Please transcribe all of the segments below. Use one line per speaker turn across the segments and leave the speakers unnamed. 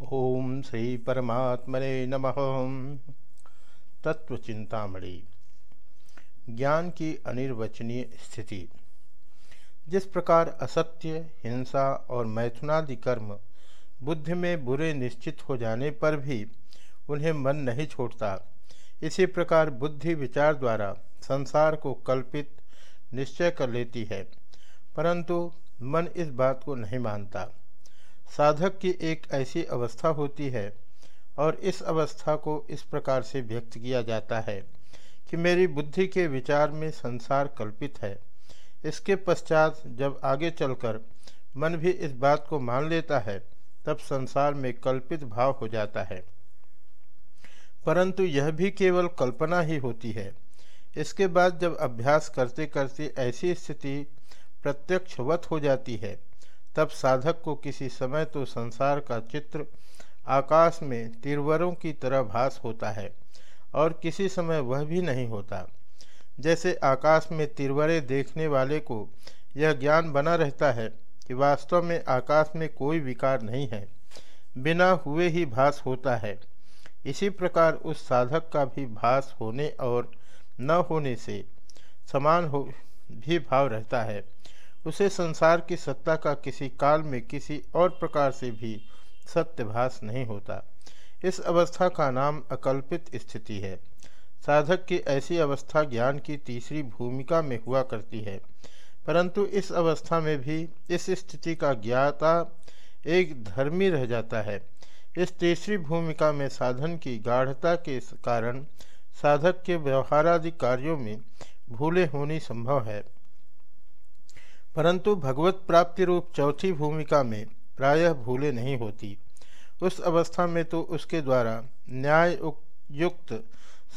ओम श्री परमात्मने नमः। तत्व चिंतामणि ज्ञान की अनिर्वचनीय स्थिति। जिस प्रकार असत्य, हिंसा और मैथुनादि कर्म बुद्धि में बुरे निश्चित हो जाने पर भी उन्हें मन नहीं छोड़ता, इसी प्रकार बुद्धि विचार द्वारा संसार को कल्पित निश्चय कर लेती है, परंतु मन इस बात को नहीं मानता। साधक की एक ऐसी अवस्था होती है और इस अवस्था को इस प्रकार से व्यक्त किया जाता है कि मेरी बुद्धि के विचार में संसार कल्पित है। इसके पश्चात जब आगे चलकर मन भी इस बात को मान लेता है, तब संसार में कल्पित भाव हो जाता है। परंतु यह भी केवल कल्पना ही होती है। इसके बाद जब अभ्यास करते करते ऐसी स्थिति प्रत्यक्षवत हो जाती है तब साधक को किसी समय तो संसार का चित्र आकाश में तिरवरों की तरह भास होता है, और किसी समय वह भी नहीं होता। जैसे आकाश में तिरवरे देखने वाले को यह ज्ञान बना रहता है कि वास्तव में आकाश में कोई विकार नहीं है, बिना हुए ही भास होता है। इसी प्रकार उस साधक का भी भास होने और न होने से समान हो भी भाव रहता है। उसे संसार की सत्ता का किसी काल में किसी और प्रकार से भी सत्यभास नहीं होता। इस अवस्था का नाम अकल्पित स्थिति है। साधक की ऐसी अवस्था ज्ञान की तीसरी भूमिका में हुआ करती है। परंतु इस अवस्था में भी इस स्थिति का ज्ञाता एक धर्मी रह जाता है। इस तीसरी भूमिका में साधन की गाढ़ता के कारण साधक के व्यवहारादि कार्यों में भूले होनी संभव है। परंतु भगवत प्राप्ति रूप चौथी भूमिका में प्रायः भूले नहीं होती। उस अवस्था में तो उसके द्वारा न्याय युक्त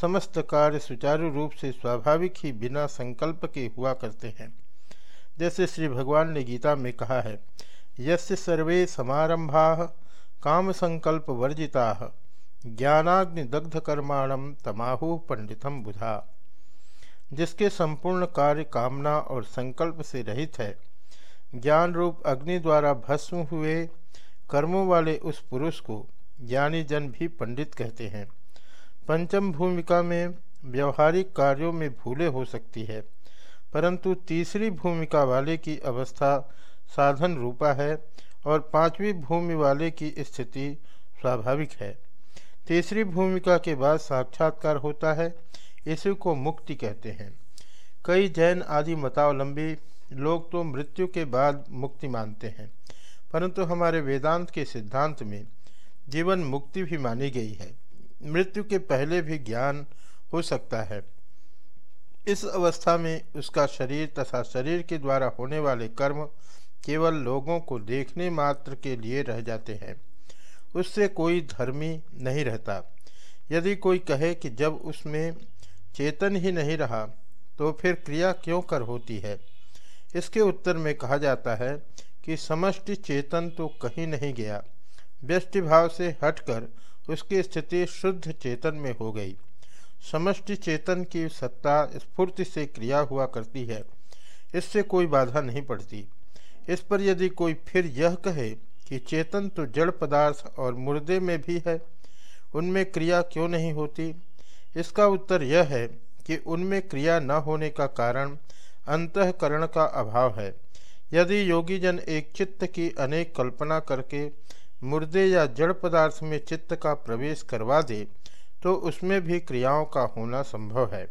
समस्त कार्य सुचारू रूप से स्वाभाविक ही बिना संकल्प के हुआ करते हैं। जैसे श्री भगवान ने गीता में कहा है, यस्य सर्वे समारंभा काम संकल्प वर्जिता ज्ञानाग्नि कर्माणम तमाहु पंडितम बुधा। जिसके संपूर्ण कार्य कामना और संकल्प से रहित है। ज्ञान रूप अग्नि द्वारा भस्म हुए कर्मों वाले उस पुरुष को ज्ञानी जन भी पंडित कहते हैं। पंचम भूमिका में व्यवहारिक कार्यों में भूले हो सकती है, परंतु तीसरी भूमिका वाले की अवस्था साधन रूपा है और पांचवी भूमि वाले की स्थिति स्वाभाविक है। तीसरी भूमिका के बाद साक्षात्कार होता है इसी को मुक्ति कहते हैं। कई जैन आदि मतावलंबी लोग तो मृत्यु के बाद मुक्ति मानते हैं। परंतु हमारे वेदांत के सिद्धांत में जीवन मुक्ति भी मानी गई है। मृत्यु के पहले भी ज्ञान हो सकता है। इस अवस्था में उसका शरीर तथा शरीर के द्वारा होने वाले कर्म केवल लोगों को देखने मात्र के लिए रह जाते हैं। उससे कोई धर्मी नहीं रहता। यदि कोई कहे कि जब उसमें चेतन ही नहीं रहा तो फिर क्रिया क्यों कर होती है? इसके उत्तर में कहा जाता है कि समष्टि चेतन तो कहीं नहीं गया। व्यष्टि भाव से हटकर उसकी स्थिति शुद्ध चेतन में हो गई। समष्टि चेतन की सत्ता स्फूर्ति से क्रिया हुआ करती है। इससे कोई बाधा नहीं पड़ती। इस पर यदि कोई फिर यह कहे कि चेतन तो जड़ पदार्थ और मुर्दे में भी है, उनमें क्रिया क्यों नहीं होती? इसका उत्तर यह है कि उनमें क्रिया न होने का कारण अंतकरण का अभाव है। यदि योगीजन एक चित्त की अनेक कल्पना करके मुर्दे या जड़ पदार्थ में चित्त का प्रवेश करवा दे तो उसमें भी क्रियाओं का होना संभव है।